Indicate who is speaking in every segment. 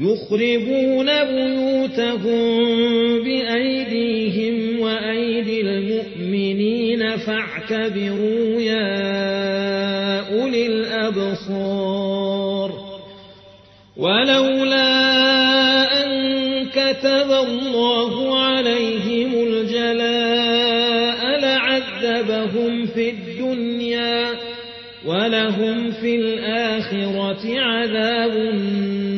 Speaker 1: يخربون بيوتهم بأيديهم وأيدي المؤمنين فاعتبروا يا أولي الأبصار ولولا أن كتب الله عليهم الجلاء لعذبهم في الدنيا ولهم في الآخرة عذاب النار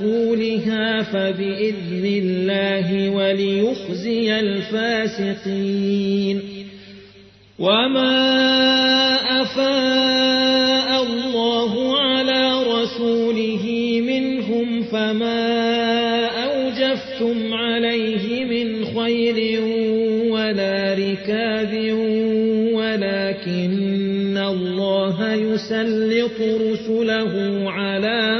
Speaker 1: أصولها فبإذن الله وليخزي الفاسقين. وما أفاء الله على رسوله منهم فما أوجفتم عليه من خير ولا ركاب ولكن الله يسلط رسله على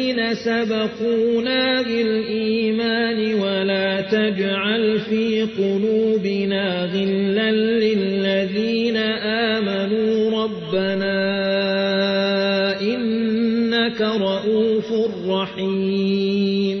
Speaker 1: سبقونا بالإيمان ولا تجعل في قلوبنا غلا للذين آمنوا ربنا إنك رؤوف رحيم.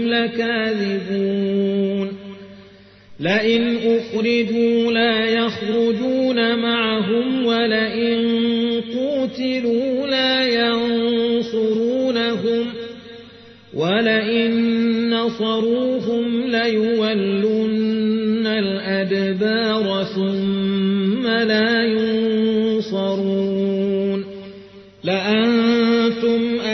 Speaker 1: لكاذبون. لئن أخرجوا لا يخرجون معهم ولئن قوتلوا لا ينصرونهم ولئن نصروهم ليولن الأدبار ثم لا ينصرون.